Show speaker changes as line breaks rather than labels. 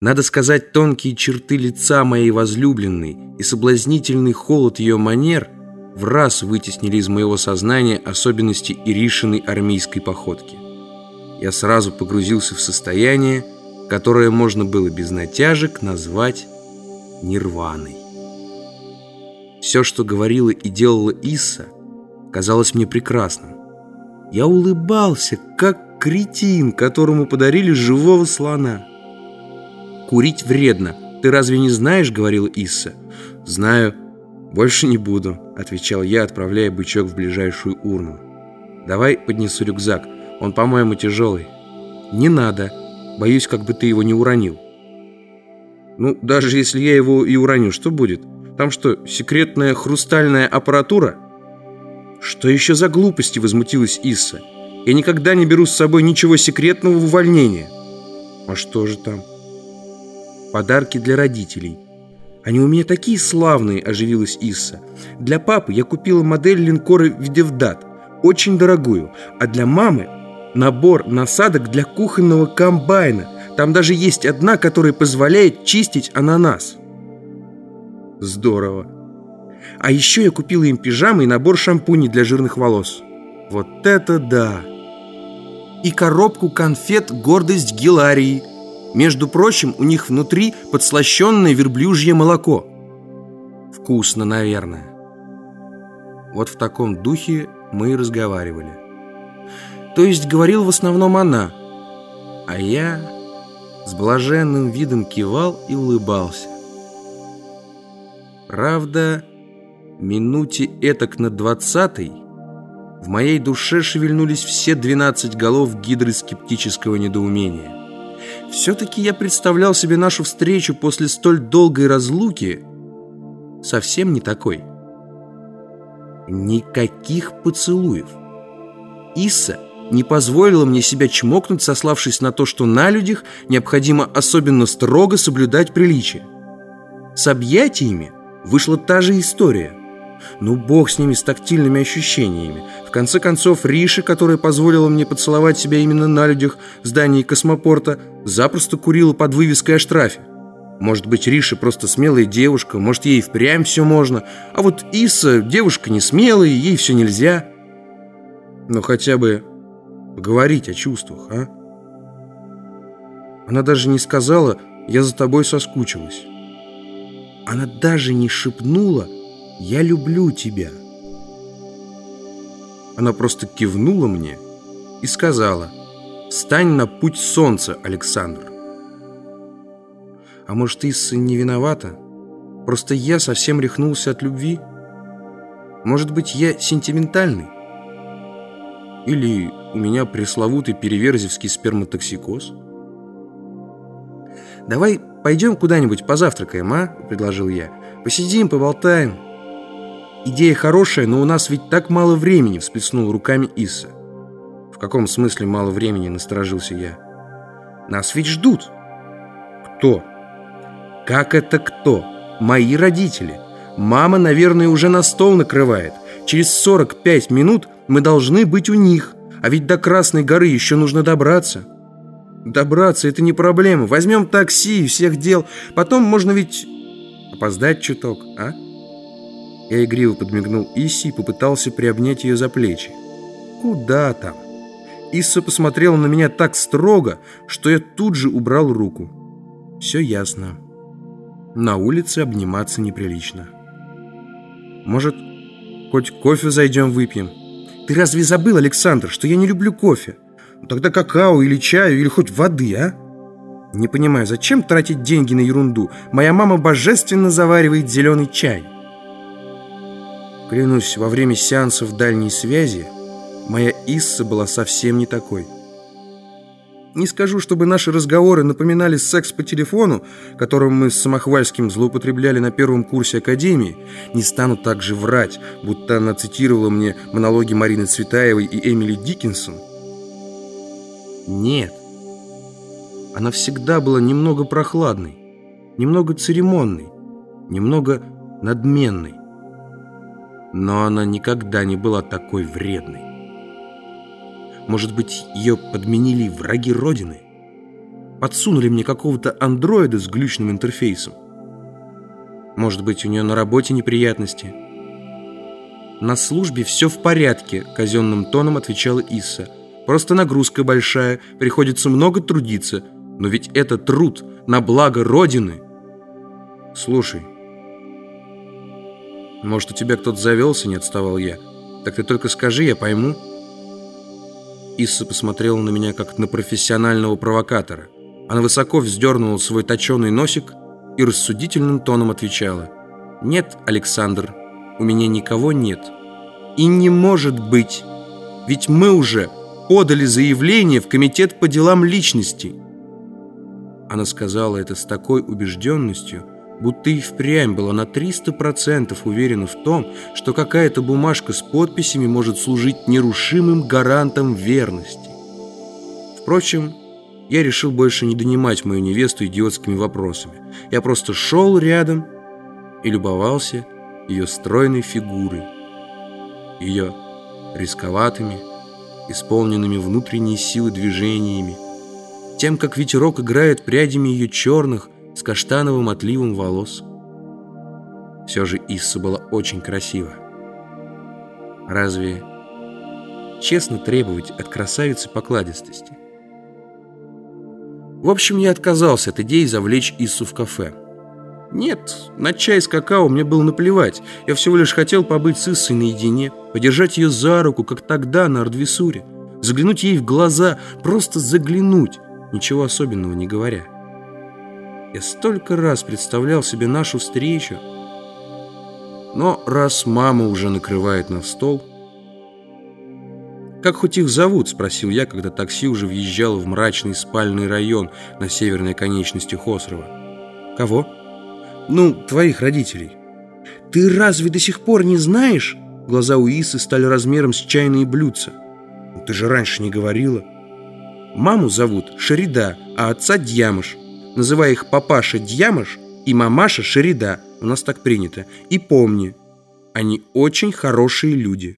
Надо сказать, тонкие черты лица моей возлюбленной и соблазнительный холод ее манер в раз вытеснили из моего сознания особенности Иришиной армейской походки. Я сразу погрузился в состояние, которое можно было без натяжек назвать нирваной. Все, что говорила и делала Исса, казалось мне прекрасным. Я улыбался, как кретин, которому подарили живого слона. «Курить вредно. Ты разве не знаешь?» — говорила Исса. «Знаю. Больше не буду», — отвечал я, отправляя бычок в ближайшую урну. «Давай поднесу рюкзак. Он, по-моему, тяжелый». «Не надо. Боюсь, как бы ты его не уронил». «Ну, даже если я его и уроню, что будет? Там что, секретная хрустальная аппаратура?» «Что еще за глупости?» — возмутилась Исса. «Я никогда не беру с собой ничего секретного в увольнение». «А что же там?» Подарки для родителей. Они у меня такие славные, оживилась Исса. Для папы я купила модель линкора Видевдат, очень дорогую, а для мамы набор насадок для кухонного комбайна. Там даже есть одна, которая позволяет чистить ананас. Здорово. А еще я купила им пижамы и набор шампуней для жирных волос. Вот это да! И коробку конфет «Гордость Гиларии», между прочим, у них внутри подслащенное верблюжье молоко. Вкусно, наверное. Вот в таком духе мы и разговаривали. То есть говорил в основном она, а я с блаженным видом кивал и улыбался. Правда, минуте этак на двадцатой в моей душе шевельнулись все двенадцать голов гидры скептического недоумения. Все-таки я представлял себе нашу встречу после столь долгой разлуки совсем не такой. Никаких поцелуев. Исса не позволила мне себя чмокнуть, сославшись на то, что на людях необходимо особенно строго соблюдать приличие. С объятиями вышла та же история. Ну, бог с ними, с тактильными ощущениями. В конце концов, Риша, которая позволила мне поцеловать себя именно на людях в здании космопорта, запросто курила под вывеской о штрафе. Может быть, Риша просто смелая девушка, может, ей впрямь все можно, а вот Иса девушка не смелая, ей все нельзя. Но хотя бы поговорить о чувствах, а? Она даже не сказала «я за тобой соскучилась». Она даже не шепнула «Я люблю тебя». Она просто кивнула мне и сказала «Стань на путь солнца, Александр». А может, Исса не виновата? Просто я совсем рехнулся от любви? Может быть, я сентиментальный? Или у меня пресловутый переверзевский сперматоксикоз? «Давай пойдем куда-нибудь позавтракаем, а?» – предложил я. «Посидим, поболтаем». «Идея хорошая, но у нас ведь так мало времени», — всплеснула руками Исса. «В каком смысле мало времени?» — насторожился я. «Нас ведь ждут». «Кто?» «Как это кто?» «Мои родители. Мама, наверное, уже на стол накрывает. Через 45 минут мы должны быть у них. А ведь до Красной горы еще нужно добраться». «Добраться — это не проблема. Возьмем такси и всех дел. Потом можно ведь опоздать чуток, а?» Я игриво подмигнул Исси и попытался приобнять ее за плечи. «Куда там?» Исса посмотрела на меня так строго, что я тут же убрал руку. «Все ясно. На улице обниматься неприлично. Может, хоть кофе зайдем выпьем?» «Ты разве забыл, Александр, что я не люблю кофе? Ну, тогда какао или чаю, или хоть воды, а?» «Не понимаю, зачем тратить деньги на ерунду? Моя мама божественно заваривает зеленый чай». Клянусь, во время сеансов дальней связи моя Исса была совсем не такой. Не скажу, чтобы наши разговоры напоминали секс по телефону, которым мы с Самохвальским злоупотребляли на первом курсе Академии, не стану также врать, будто она цитировала мне монологи Марины Цветаевой и Эмили Диккенсон. Нет. Она всегда была немного прохладной, немного церемонной, немного надменной но она никогда не была такой вредной. Может быть, ее подменили враги Родины? подсунули мне какого-то андроида с глючным интерфейсом. Может быть, у нее на работе неприятности? На службе все в порядке, казенным тоном отвечала Исса. Просто нагрузка большая, приходится много трудиться. Но ведь это труд на благо Родины. Слушай, может, у тебя кто-то завелся, не отставал я. Так ты только скажи, я пойму. Исса посмотрела на меня, как на профессионального провокатора. Она высоко вздернула свой точеный носик и рассудительным тоном отвечала. «Нет, Александр, у меня никого нет. И не может быть, ведь мы уже подали заявление в Комитет по делам личности». Она сказала это с такой убежденностью, будто и впрямь была на 300% уверена в том, что какая-то бумажка с подписями может служить нерушимым гарантом верности. Впрочем, я решил больше не донимать мою невесту идиотскими вопросами. Я просто шел рядом и любовался ее стройной фигурой, ее рисковатыми, исполненными внутренней силы движениями, тем, как ветерок играет прядями ее черных, с каштановым отливом волос. Все же Исса была очень красива. Разве честно требовать от красавицы покладистости? В общем, я отказался от идеи завлечь Иссу в кафе. Нет, на чай с какао мне было наплевать. Я всего лишь хотел побыть с Иссой наедине, подержать ее за руку, как тогда на Ардвисуре, заглянуть ей в глаза, просто заглянуть, ничего особенного не говоря. Я столько раз представлял себе нашу встречу. Но раз мама уже накрывает на стол... «Как хоть их зовут?» – спросил я, когда такси уже въезжало в мрачный спальный район на северной конечности Хосрова. «Кого?» «Ну, твоих родителей». «Ты разве до сих пор не знаешь?» Глаза у Исы стали размером с чайные блюдца. «Ну, «Ты же раньше не говорила». «Маму зовут Шерида, а отца Дьямыш. Называй их папаша Дьямыш и мамаша Шерида. У нас так принято. И помни, они очень хорошие люди».